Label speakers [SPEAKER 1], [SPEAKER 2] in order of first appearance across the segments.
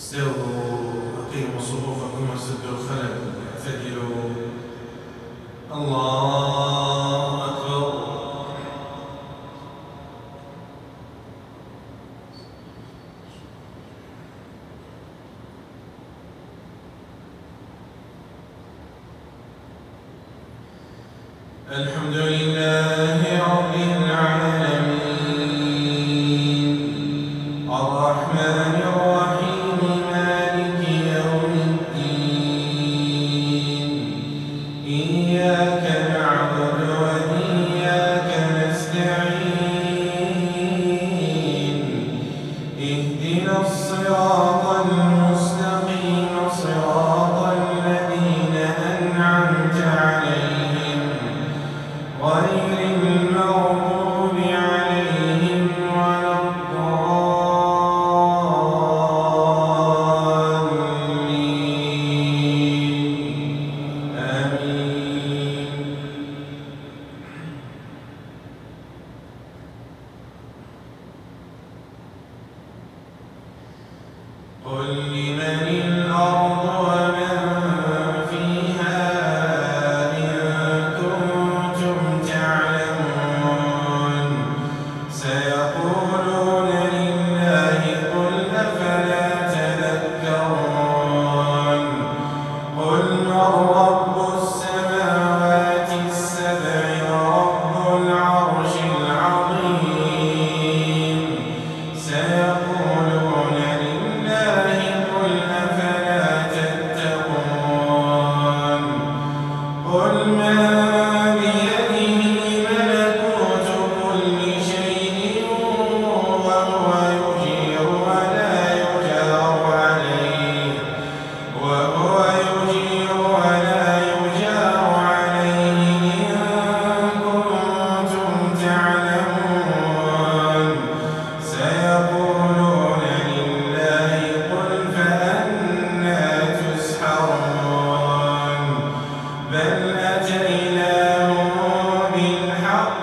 [SPEAKER 1] سروا أقيموا صفوفكم وسدوا الخلل اعتدلوا. الله أكبر. الحمد لله. there.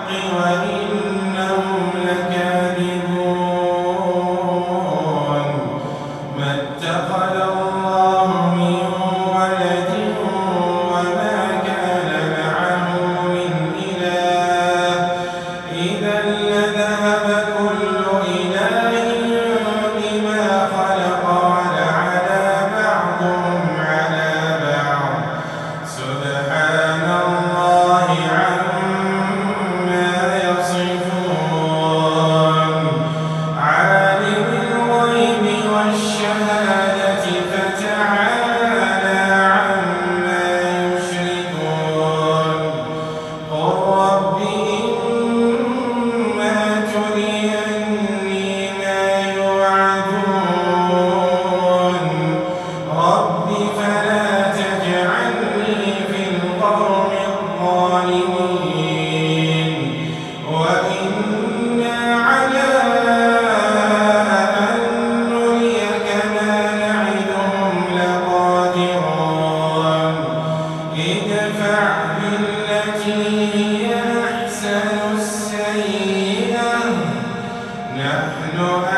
[SPEAKER 1] أيها Yeah, I know. I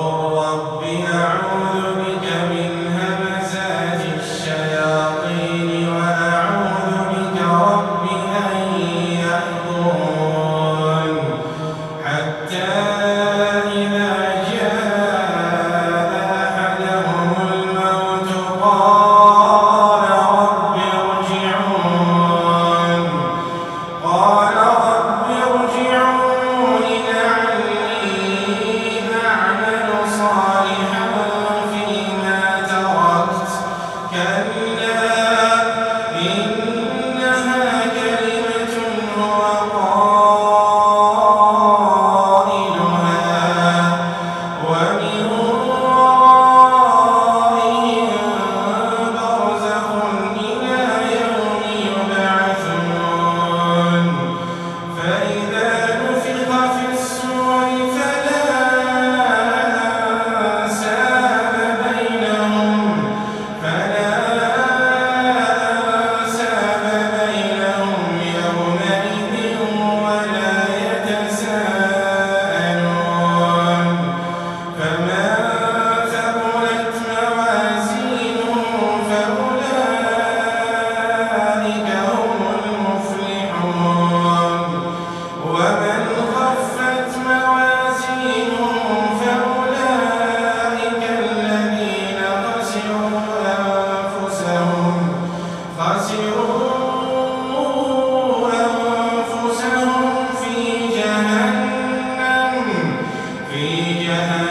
[SPEAKER 2] Yeah.